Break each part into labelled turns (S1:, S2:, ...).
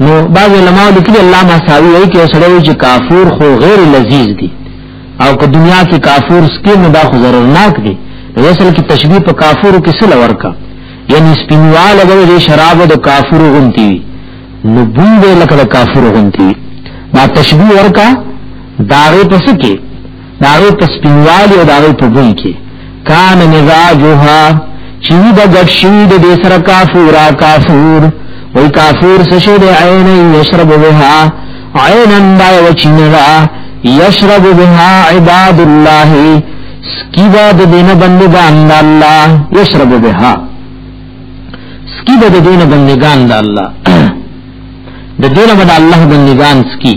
S1: نو بعض علماء لیکلي الله ما ساوي وایي چې سړی چې کافور خو غیر لذیذ دي او که دنیا کې کافور سکه نه دا خو ضررناک دي نو اصل کې تشبیه په کافور کې سره ورکا یعنی سپینواله د شراب د کافور غونتی نو بوند لکه د کافور غونتی ما تشبیه ورکا داغه پس کې داغه په سپینوالي او داغه په بوی کې کان مزاجها چې د ګډ شي د دې سره کافور کافور وای کافور څه شی دی عین یشرب بها عینا دا وچنرا یشرب بها عباد الله سکیبا د دین بندگان د الله یشرب بها سکیبا د دین بندگان د الله د دین بند الله بندگان سکی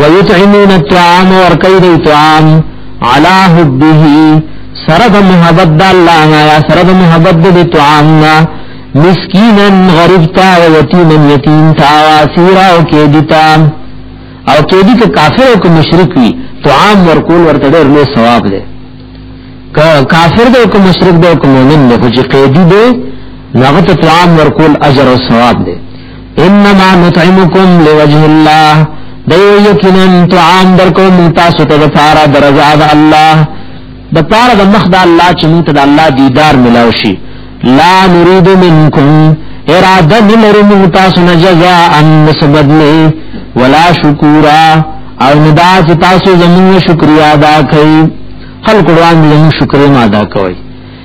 S1: ويطعمون الطعام ورکوي دی طعام على حبه سره د محبت د الله نه یا سره د محبت د طعام نه مسکینا غریب تا او یتیما یتیم تا او اسیرا او کېدی تا او کېدی که کافر او که مشرک وي طعام ورکول ورته ډېر لوی ثواب دی که کافر دی او که مشرک دی او که مؤمن دی خو چې قیدی دی نو هغه ته طعام ورکول اجر او ثواب دی انما نطعمکم لوجه الله دیو یقینا طعام درکو من تاسو ته دفاره درزا د الله د پاره د مخ د الله چې موږ ته د الله دیدار ملاو شي لا نريد منکم اراده نلرو موږ تاسو نه جزاء ان سبدلی ولا شکورا او ندا چې تاسو زموږ شکریا ادا کړئ خلق وړاندې زموږ شکریا ادا کړئ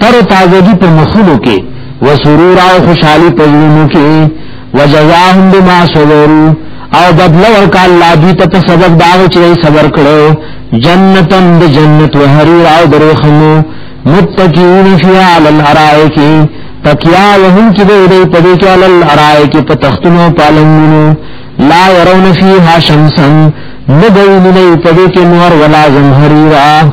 S1: تر تازگی په مخونو کې وسرور او خوشحالی په زړونو کې وجزاهم بما صبروا او بدل ورکا الله دوی ته سبب دا چې صبر کړو جنتن د جنت و حریر او درخمو متقین فی علی الارائک تکیا وهم چې دوی په دې کې علی الارائک په تختونو پالنګونو لا يرون فیها شمسا ندوی لنی پدی که نور ولا زمهریرا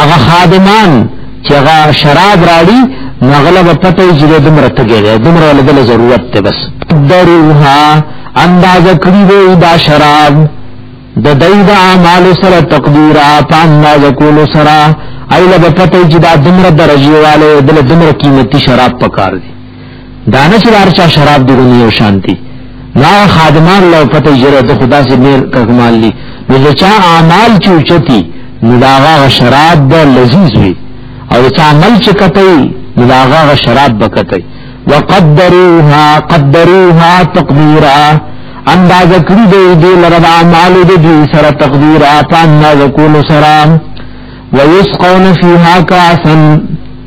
S1: هغه خادمان چې هغه شراب راړي نغله په پته چې د دمر تګي ده دمر ول د ضرورت ته بس دروها انداز کړی وي دا شراب د دای د اعمال سره تقدیر په انداز کولو سره ایله په پته چې دا دمر درجه والے د دمر قیمتي شراب پکار دي دانه چې ارچا شراب دی غنی او شانتی لا خادمان لو پته جره د خدا سے میر کمال لی نو چا اعمال چوچتی نو داغا شراب د لذیذ وی او چا عمل چې کتای نو داغا شراب بکتای وقدروها قدروها تقدیرا انداز کړی دی د لرد اعمال د دې سره تقدیرا په انداز کولو سره ويسقون فيها كاسا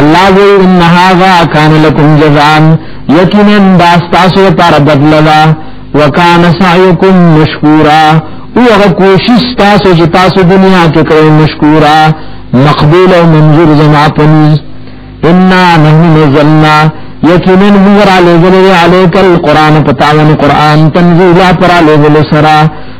S1: الله وی ان هاذا کان لکم جزاء یقینا دا تاسو لپاره بدله ده وکان سعیکم مشکورا او هغه کوشش تاسو چې تاسو دنیا کې کړی مشکورا مقبول او منظور زما پنځ ان نحن نزلنا یقینا موږ را لېږلې علیک القرآن پتاون قرآن تنزیلا پر
S2: لېږلې سره